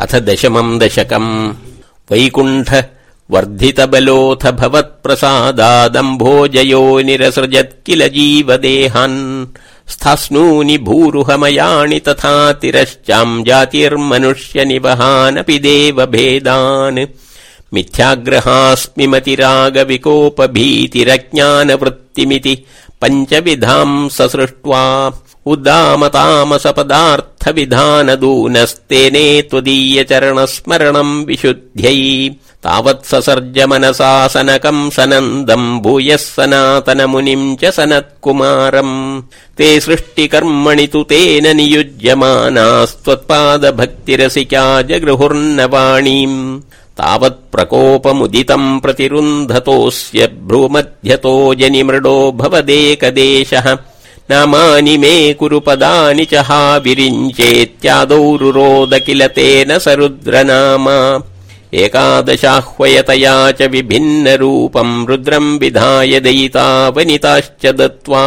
अथ दशमम् दशकम्। वैकुण्ठ वर्धितबलोऽथ भवत्प्रसादादम्भोजयो निरसृजत् किल जीवदेहान्। स्थास्नूनि भूरुहमयाणि तथा तिरश्चाम् जातिर्मनुष्य निवहानपि देवभेदान्। मिथ्याग्रहास्मि मतिरागविकोपभीतिरज्ञानवृत्तिमिति पञ्चविधाम् ससृष्ट्वा उदामतामसपदार्थविधानदूनस्तेने त्वदीय चरणस्मरणम् विशुद्ध्यै। तावत् ससर्ज मनसासनकम् सनन्दम् भूयः सनातनमुनिम् च सनत्कुमारम्। ते सृष्टिकर्मणि तु तेन नियुज्यमानास्त्वत्पादभक्तिरसिका जगृहुर्नवाणीम्। तावत् प्रकोपमुदितम् प्रतिरुन्धतोऽस्य भ्रूमध्यतो जनिमृडो भवदेकदेशः नामानि मे कुरु पदानि च हा विरिञ्चेत्यादौ रुरोद किल तेन स रुद्रनामा एकादशाह्वयतया च विभिन्नरूपम् रुद्रम् विधाय दयिता वनिताश्च दत्त्वा।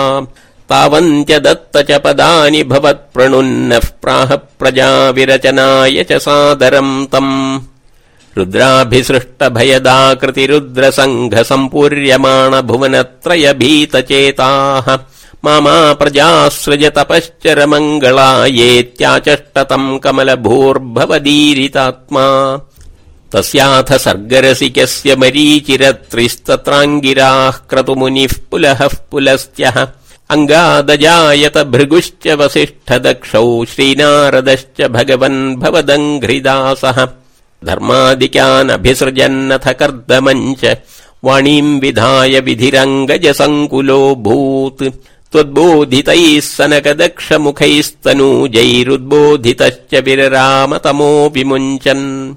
तावन्त्य दत्त च पदानि भवत्प्रणुन्नः प्राह प्रजा विरचनाय च सादरम् तम्। रुद्राभिसृष्टभयदाकृतिरुद्रसङ्घ सम्पूर्यमाण भुवनत्रय भीतचेताः मामा प्रजासृज तपश्चर मङ्गलायेत्याचष्टतम् कमलभूर्भवदीरितात्मा। तस्याथ सर्गरसिकस्य मरीचिरत्रिस्तत्राङ्गिराः क्रतुमुनिः पुलः पुलस्त्यः। अङ्गादजायत भृगुश्च वसिष्ठ दक्षौ श्रीनारदश्च भगवन् भवदङ्घ्रिदासः। धर्मादिक्यानभिसृजन्नथ कर्दमम् च वाणीम् विधाय विधिरङ्गज सङ्कुलोऽभूत् त्वद्बोधितैः सनकदक्षमुखैस्तनूजैरुद्बोधितश्च विररामतमो विमुञ्चन्।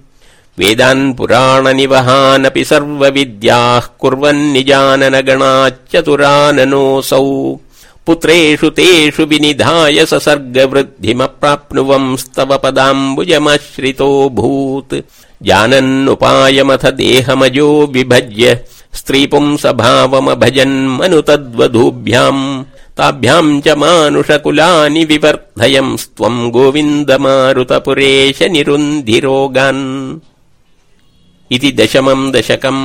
वेदान् पुराणनिवहानपि सर्वविद्याः कुर्वन्निजाननगणाच्चतुराननोऽसौ। पुत्रेषु तेषु विनिधाय ससर्गवृद्धिमप्राप्नुवंस्तव पदाम्बुजमश्रितोऽभूत्। जानन्नुपायमथ देहमजो विभज्य स्त्रीपुंसभावमभजन्मनु तद्वधूभ्याम् ताभ्याम् च मानुषकुलानि विवर्धयंस्त्वम् गोविन्दमारुतपुरेश निरुन्धिरोगान्। इति दशमम् दशकम्